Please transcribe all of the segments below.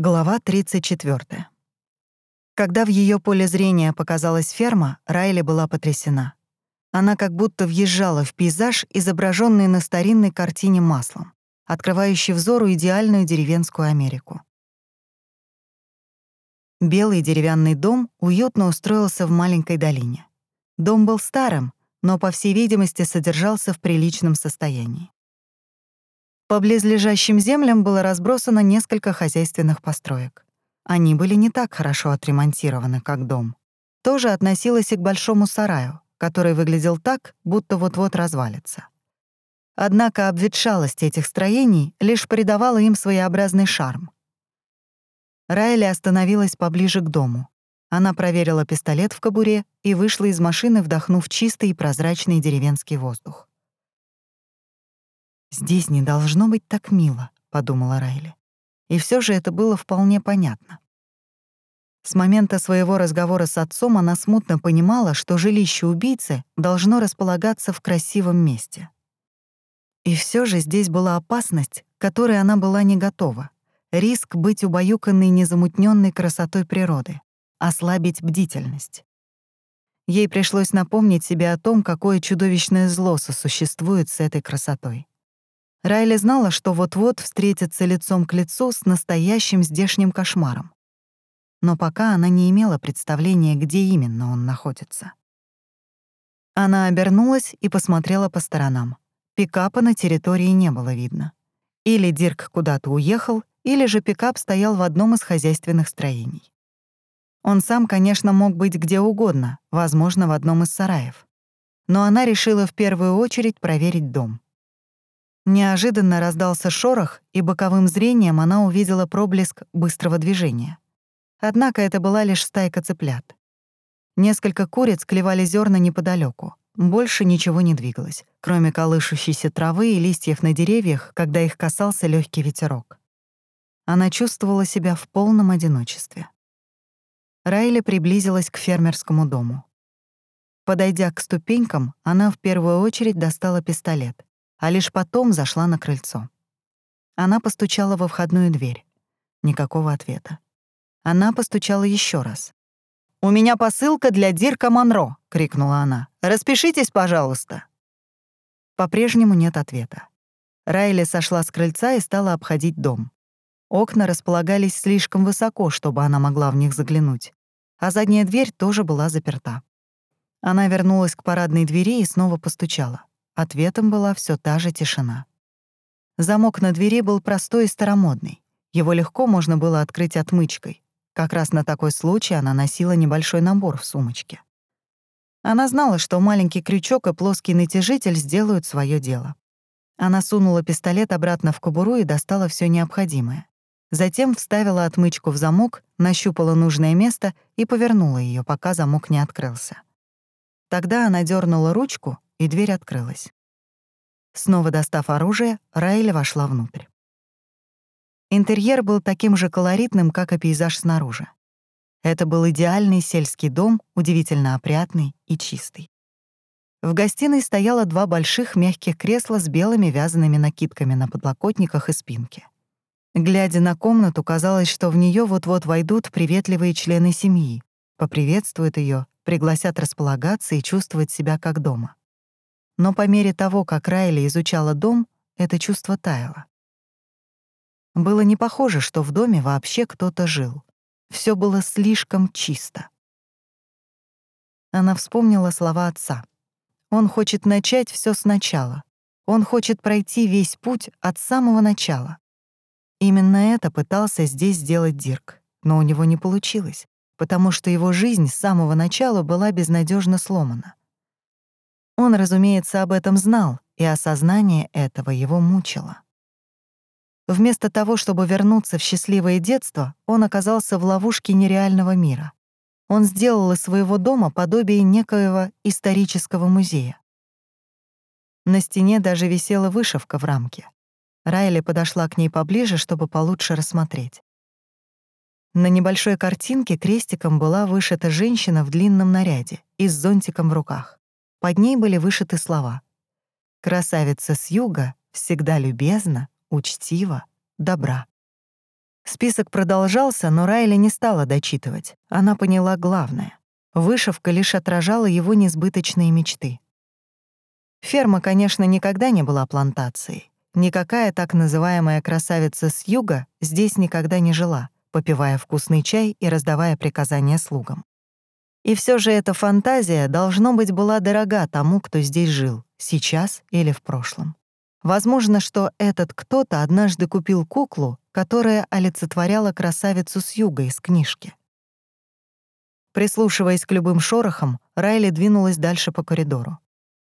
Глава 34. Когда в ее поле зрения показалась ферма, Райли была потрясена. Она как будто въезжала в пейзаж, изображенный на старинной картине маслом, открывающий взору идеальную деревенскую Америку. Белый деревянный дом уютно устроился в маленькой долине. Дом был старым, но, по всей видимости, содержался в приличном состоянии. По близлежащим землям было разбросано несколько хозяйственных построек. Они были не так хорошо отремонтированы, как дом. Тоже относилось и к большому сараю, который выглядел так, будто вот-вот развалится. Однако обветшалость этих строений лишь придавала им своеобразный шарм. Райли остановилась поближе к дому. Она проверила пистолет в кобуре и вышла из машины, вдохнув чистый и прозрачный деревенский воздух. «Здесь не должно быть так мило», — подумала Райли. И все же это было вполне понятно. С момента своего разговора с отцом она смутно понимала, что жилище убийцы должно располагаться в красивом месте. И все же здесь была опасность, к которой она была не готова. Риск быть убаюканной незамутненной красотой природы, ослабить бдительность. Ей пришлось напомнить себе о том, какое чудовищное зло сосуществует с этой красотой. Райли знала, что вот-вот встретится лицом к лицу с настоящим здешним кошмаром. Но пока она не имела представления, где именно он находится. Она обернулась и посмотрела по сторонам. Пикапа на территории не было видно. Или Дирк куда-то уехал, или же пикап стоял в одном из хозяйственных строений. Он сам, конечно, мог быть где угодно, возможно, в одном из сараев. Но она решила в первую очередь проверить дом. Неожиданно раздался шорох, и боковым зрением она увидела проблеск быстрого движения. Однако это была лишь стайка цыплят. Несколько куриц клевали зерна неподалеку. Больше ничего не двигалось, кроме колышущейся травы и листьев на деревьях, когда их касался легкий ветерок. Она чувствовала себя в полном одиночестве. Райли приблизилась к фермерскому дому. Подойдя к ступенькам, она в первую очередь достала пистолет а лишь потом зашла на крыльцо. Она постучала во входную дверь. Никакого ответа. Она постучала еще раз. «У меня посылка для Дирка Монро!» — крикнула она. «Распишитесь, пожалуйста!» По-прежнему нет ответа. Райли сошла с крыльца и стала обходить дом. Окна располагались слишком высоко, чтобы она могла в них заглянуть, а задняя дверь тоже была заперта. Она вернулась к парадной двери и снова постучала. Ответом была все та же тишина. Замок на двери был простой и старомодный. Его легко можно было открыть отмычкой. Как раз на такой случай она носила небольшой набор в сумочке. Она знала, что маленький крючок и плоский натяжитель сделают свое дело. Она сунула пистолет обратно в кобуру и достала все необходимое. Затем вставила отмычку в замок, нащупала нужное место и повернула ее, пока замок не открылся. Тогда она дернула ручку, и дверь открылась. Снова достав оружие, Райли вошла внутрь. Интерьер был таким же колоритным, как и пейзаж снаружи. Это был идеальный сельский дом, удивительно опрятный и чистый. В гостиной стояло два больших мягких кресла с белыми вязаными накидками на подлокотниках и спинке. Глядя на комнату, казалось, что в нее вот-вот войдут приветливые члены семьи, поприветствуют ее, пригласят располагаться и чувствовать себя как дома. Но по мере того, как Райли изучала дом, это чувство таяло. Было не похоже, что в доме вообще кто-то жил. Все было слишком чисто. Она вспомнила слова отца. Он хочет начать все сначала. Он хочет пройти весь путь от самого начала. Именно это пытался здесь сделать Дирк, но у него не получилось, потому что его жизнь с самого начала была безнадежно сломана. Он, разумеется, об этом знал, и осознание этого его мучило. Вместо того, чтобы вернуться в счастливое детство, он оказался в ловушке нереального мира. Он сделал из своего дома подобие некоего исторического музея. На стене даже висела вышивка в рамке. Райли подошла к ней поближе, чтобы получше рассмотреть. На небольшой картинке крестиком была вышита женщина в длинном наряде и с зонтиком в руках. Под ней были вышиты слова. «Красавица с юга всегда любезна, учтива, добра». Список продолжался, но Райли не стала дочитывать. Она поняла главное. Вышивка лишь отражала его несбыточные мечты. Ферма, конечно, никогда не была плантацией. Никакая так называемая красавица с юга здесь никогда не жила, попивая вкусный чай и раздавая приказания слугам. И все же эта фантазия, должно быть, была дорога тому, кто здесь жил, сейчас или в прошлом. Возможно, что этот кто-то однажды купил куклу, которая олицетворяла красавицу с юга из книжки. Прислушиваясь к любым шорохам, Райли двинулась дальше по коридору.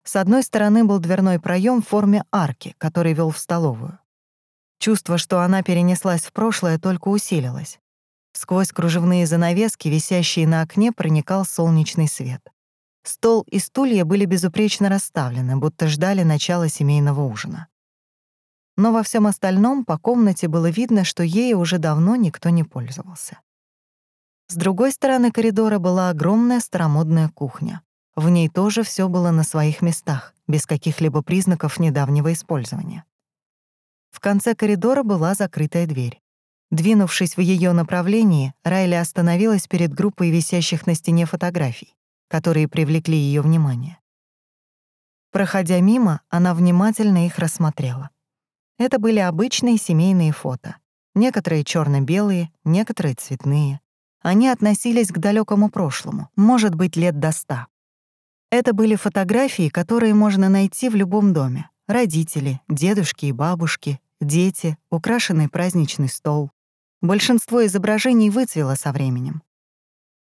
С одной стороны был дверной проем в форме арки, который вел в столовую. Чувство, что она перенеслась в прошлое, только усилилось. Сквозь кружевные занавески, висящие на окне, проникал солнечный свет. Стол и стулья были безупречно расставлены, будто ждали начала семейного ужина. Но во всем остальном по комнате было видно, что ею уже давно никто не пользовался. С другой стороны коридора была огромная старомодная кухня. В ней тоже все было на своих местах, без каких-либо признаков недавнего использования. В конце коридора была закрытая дверь. Двинувшись в ее направлении, Райли остановилась перед группой висящих на стене фотографий, которые привлекли ее внимание. Проходя мимо, она внимательно их рассмотрела. Это были обычные семейные фото. Некоторые черно белые некоторые цветные. Они относились к далекому прошлому, может быть, лет до ста. Это были фотографии, которые можно найти в любом доме. Родители, дедушки и бабушки, дети, украшенный праздничный стол. Большинство изображений выцвело со временем.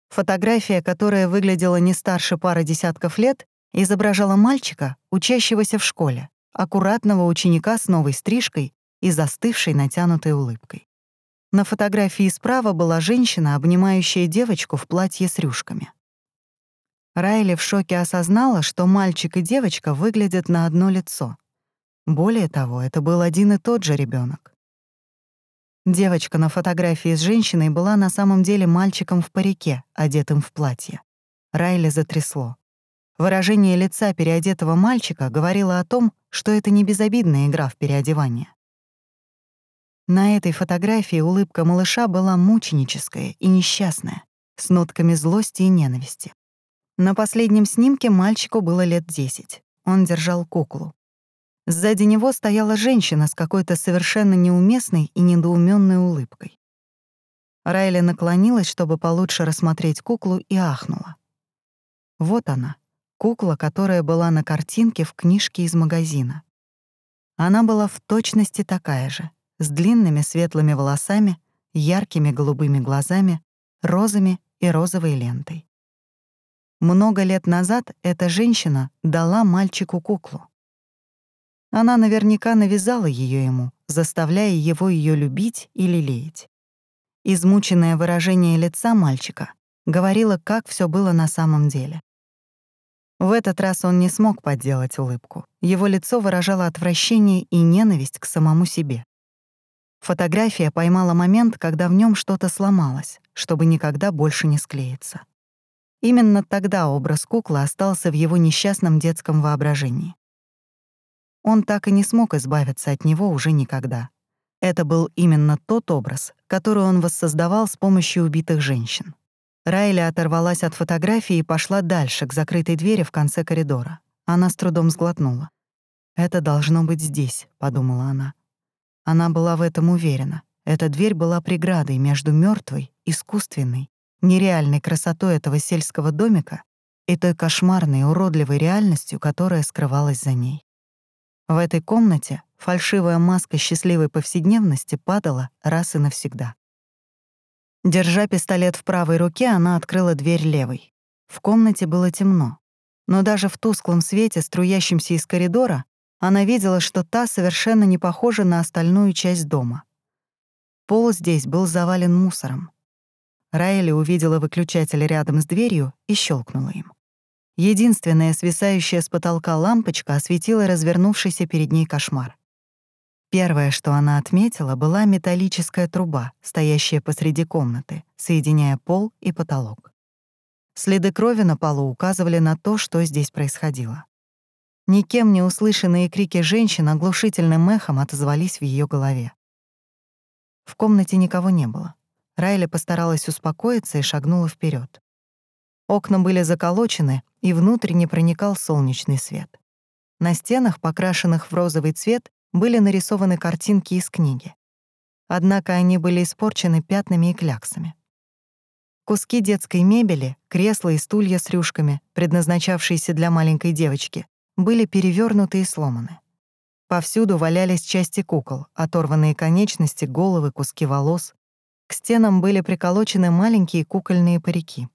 Фотография, которая выглядела не старше пары десятков лет, изображала мальчика, учащегося в школе, аккуратного ученика с новой стрижкой и застывшей натянутой улыбкой. На фотографии справа была женщина, обнимающая девочку в платье с рюшками. Райли в шоке осознала, что мальчик и девочка выглядят на одно лицо. Более того, это был один и тот же ребенок. Девочка на фотографии с женщиной была на самом деле мальчиком в парике, одетым в платье. Райли затрясло. Выражение лица переодетого мальчика говорило о том, что это не безобидная игра в переодевание. На этой фотографии улыбка малыша была мученическая и несчастная, с нотками злости и ненависти. На последнем снимке мальчику было лет 10. Он держал куклу. Сзади него стояла женщина с какой-то совершенно неуместной и недоуменной улыбкой. Райли наклонилась, чтобы получше рассмотреть куклу, и ахнула. Вот она, кукла, которая была на картинке в книжке из магазина. Она была в точности такая же, с длинными светлыми волосами, яркими голубыми глазами, розами и розовой лентой. Много лет назад эта женщина дала мальчику куклу. Она наверняка навязала ее ему, заставляя его ее любить и лелеять. Измученное выражение лица мальчика говорило, как все было на самом деле. В этот раз он не смог подделать улыбку. Его лицо выражало отвращение и ненависть к самому себе. Фотография поймала момент, когда в нем что-то сломалось, чтобы никогда больше не склеиться. Именно тогда образ куклы остался в его несчастном детском воображении. Он так и не смог избавиться от него уже никогда. Это был именно тот образ, который он воссоздавал с помощью убитых женщин. Райли оторвалась от фотографии и пошла дальше, к закрытой двери в конце коридора. Она с трудом сглотнула. «Это должно быть здесь», — подумала она. Она была в этом уверена. Эта дверь была преградой между мертвой, искусственной нереальной красотой этого сельского домика и той кошмарной, уродливой реальностью, которая скрывалась за ней. В этой комнате фальшивая маска счастливой повседневности падала раз и навсегда. Держа пистолет в правой руке, она открыла дверь левой. В комнате было темно, но даже в тусклом свете, струящемся из коридора, она видела, что та совершенно не похожа на остальную часть дома. Пол здесь был завален мусором. Райли увидела выключатель рядом с дверью и щелкнула им. Единственная свисающая с потолка лампочка осветила развернувшийся перед ней кошмар. Первое, что она отметила, была металлическая труба, стоящая посреди комнаты, соединяя пол и потолок. Следы крови на полу указывали на то, что здесь происходило. Никем не услышанные крики женщин оглушительным эхом отозвались в ее голове. В комнате никого не было. Райли постаралась успокоиться и шагнула вперед. Окна были заколочены, и внутрь не проникал солнечный свет. На стенах, покрашенных в розовый цвет, были нарисованы картинки из книги. Однако они были испорчены пятнами и кляксами. Куски детской мебели, кресла и стулья с рюшками, предназначавшиеся для маленькой девочки, были перевернуты и сломаны. Повсюду валялись части кукол, оторванные конечности, головы, куски волос. К стенам были приколочены маленькие кукольные парики.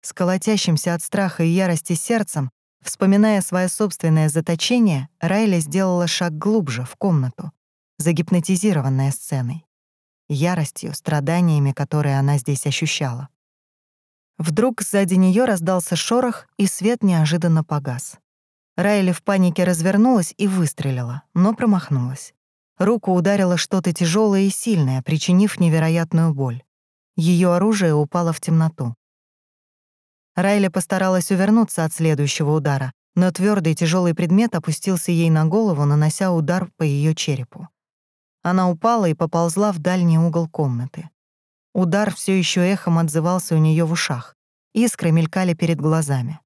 С колотящимся от страха и ярости сердцем, вспоминая свое собственное заточение, Райли сделала шаг глубже, в комнату, загипнотизированная сценой, яростью, страданиями, которые она здесь ощущала. Вдруг сзади нее раздался шорох, и свет неожиданно погас. Райли в панике развернулась и выстрелила, но промахнулась. Руку ударило что-то тяжелое и сильное, причинив невероятную боль. Ее оружие упало в темноту. Райли постаралась увернуться от следующего удара, но твердый тяжелый предмет опустился ей на голову, нанося удар по ее черепу. Она упала и поползла в дальний угол комнаты. Удар все еще эхом отзывался у нее в ушах. Искры мелькали перед глазами.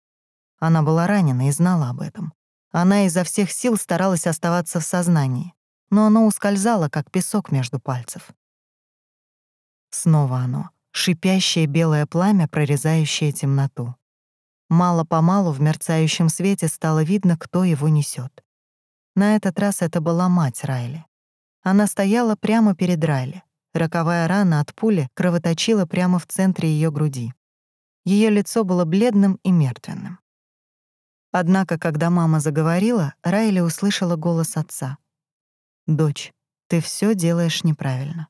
Она была ранена и знала об этом. Она изо всех сил старалась оставаться в сознании, но оно ускользало, как песок между пальцев. Снова оно, шипящее белое пламя, прорезающее темноту. Мало-помалу в мерцающем свете стало видно, кто его несет. На этот раз это была мать Райли. Она стояла прямо перед Райли. Роковая рана от пули кровоточила прямо в центре ее груди. Ее лицо было бледным и мертвенным. Однако, когда мама заговорила, Райли услышала голос отца. «Дочь, ты все делаешь неправильно».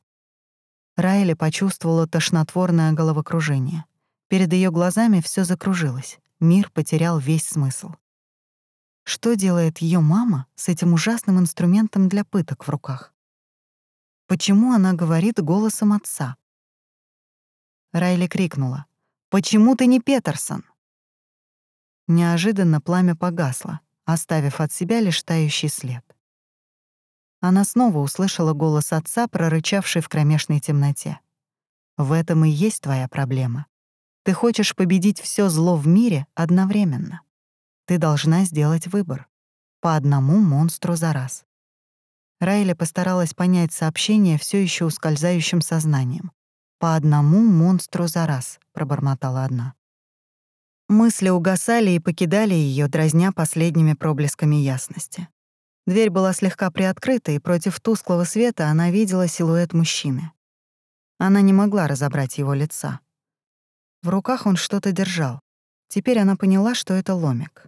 Райли почувствовала тошнотворное головокружение. Перед ее глазами все закружилось. Мир потерял весь смысл. Что делает ее мама с этим ужасным инструментом для пыток в руках? Почему она говорит голосом отца? Райли крикнула. «Почему ты не Петерсон?» Неожиданно пламя погасло, оставив от себя лишь тающий след. Она снова услышала голос отца, прорычавший в кромешной темноте. «В этом и есть твоя проблема. Ты хочешь победить все зло в мире одновременно. Ты должна сделать выбор. По одному монстру за раз». Райли постаралась понять сообщение все еще ускользающим сознанием. «По одному монстру за раз», — пробормотала одна. Мысли угасали и покидали ее, дразня последними проблесками ясности. Дверь была слегка приоткрыта, и против тусклого света она видела силуэт мужчины. Она не могла разобрать его лица. В руках он что-то держал. Теперь она поняла, что это ломик.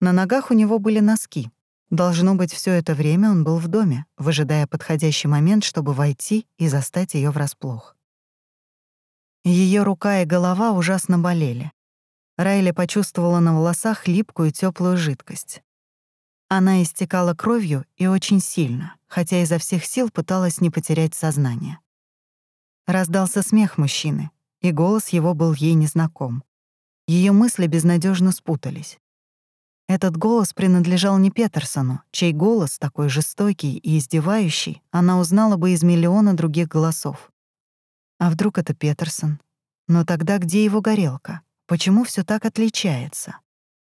На ногах у него были носки. Должно быть, все это время он был в доме, выжидая подходящий момент, чтобы войти и застать ее врасплох. Ее рука и голова ужасно болели. Райли почувствовала на волосах липкую теплую жидкость. Она истекала кровью и очень сильно, хотя изо всех сил пыталась не потерять сознание. Раздался смех мужчины, и голос его был ей незнаком. Ее мысли безнадежно спутались. Этот голос принадлежал не Петерсону, чей голос, такой жестокий и издевающий, она узнала бы из миллиона других голосов. А вдруг это Петерсон? Но тогда где его горелка? Почему все так отличается?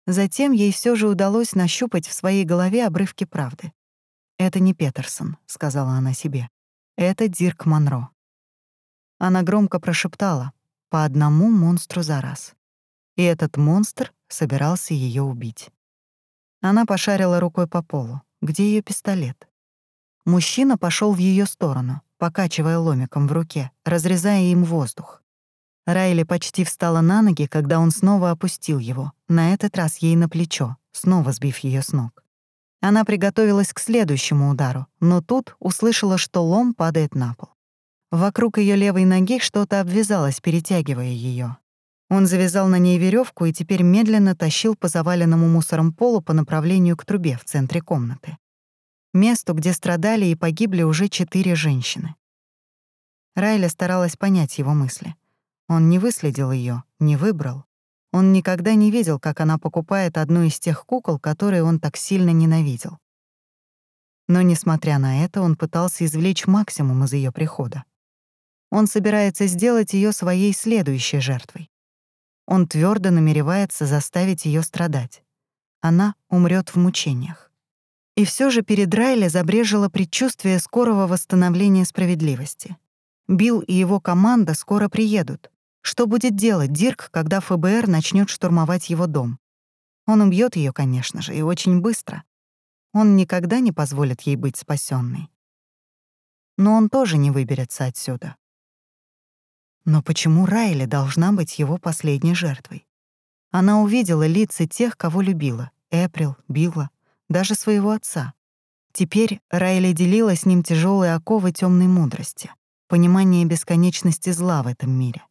Затем ей все же удалось нащупать в своей голове обрывки правды. «Это не Петерсон», — сказала она себе. «Это Дирк Монро». Она громко прошептала «по одному монстру за раз». И этот монстр собирался ее убить. Она пошарила рукой по полу. Где ее пистолет? Мужчина пошел в ее сторону, покачивая ломиком в руке, разрезая им воздух. Райли почти встала на ноги, когда он снова опустил его, на этот раз ей на плечо, снова сбив ее с ног. Она приготовилась к следующему удару, но тут услышала, что лом падает на пол. Вокруг ее левой ноги что-то обвязалось, перетягивая ее. Он завязал на ней веревку и теперь медленно тащил по заваленному мусором полу по направлению к трубе в центре комнаты. Месту, где страдали и погибли уже четыре женщины. Райля старалась понять его мысли. Он не выследил ее, не выбрал. Он никогда не видел, как она покупает одну из тех кукол, которые он так сильно ненавидел. Но, несмотря на это, он пытался извлечь максимум из ее прихода. Он собирается сделать ее своей следующей жертвой. Он твердо намеревается заставить ее страдать. Она умрет в мучениях. И все же перед Райли забрежило предчувствие скорого восстановления справедливости. Билл и его команда скоро приедут. Что будет делать Дирк, когда ФБР начнет штурмовать его дом? Он убьет ее, конечно же, и очень быстро. Он никогда не позволит ей быть спасенной. Но он тоже не выберется отсюда. Но почему Райли должна быть его последней жертвой? Она увидела лица тех, кого любила — Эприл, Билла, даже своего отца. Теперь Райли делила с ним тяжелые оковы темной мудрости, понимание бесконечности зла в этом мире.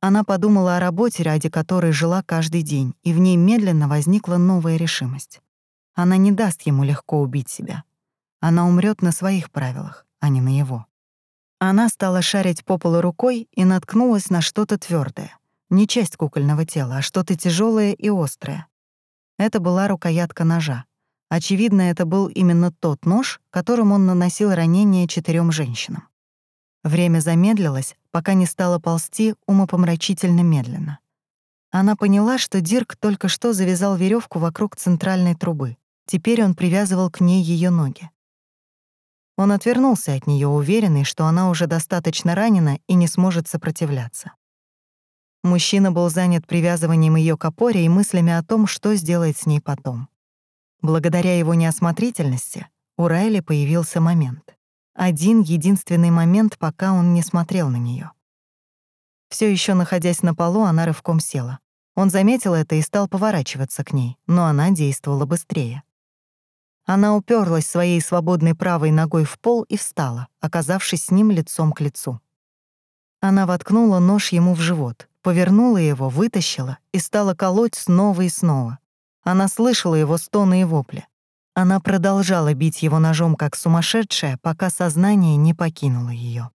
Она подумала о работе, ради которой жила каждый день, и в ней медленно возникла новая решимость. Она не даст ему легко убить себя. Она умрет на своих правилах, а не на его. Она стала шарить по полу рукой и наткнулась на что-то твердое. Не часть кукольного тела, а что-то тяжелое и острое. Это была рукоятка ножа. Очевидно, это был именно тот нож, которым он наносил ранения четырем женщинам. Время замедлилось, пока не стало ползти умопомрачительно медленно. Она поняла, что Дирк только что завязал веревку вокруг центральной трубы. Теперь он привязывал к ней ее ноги. Он отвернулся от нее, уверенный, что она уже достаточно ранена и не сможет сопротивляться. Мужчина был занят привязыванием ее к опоре и мыслями о том, что сделает с ней потом. Благодаря его неосмотрительности у Райли появился момент. Один единственный момент, пока он не смотрел на нее. Все еще находясь на полу, она рывком села. Он заметил это и стал поворачиваться к ней, но она действовала быстрее. Она уперлась своей свободной правой ногой в пол и встала, оказавшись с ним лицом к лицу. Она воткнула нож ему в живот, повернула его, вытащила и стала колоть снова и снова. Она слышала его стоны и вопли. Она продолжала бить его ножом как сумасшедшая, пока сознание не покинуло ее.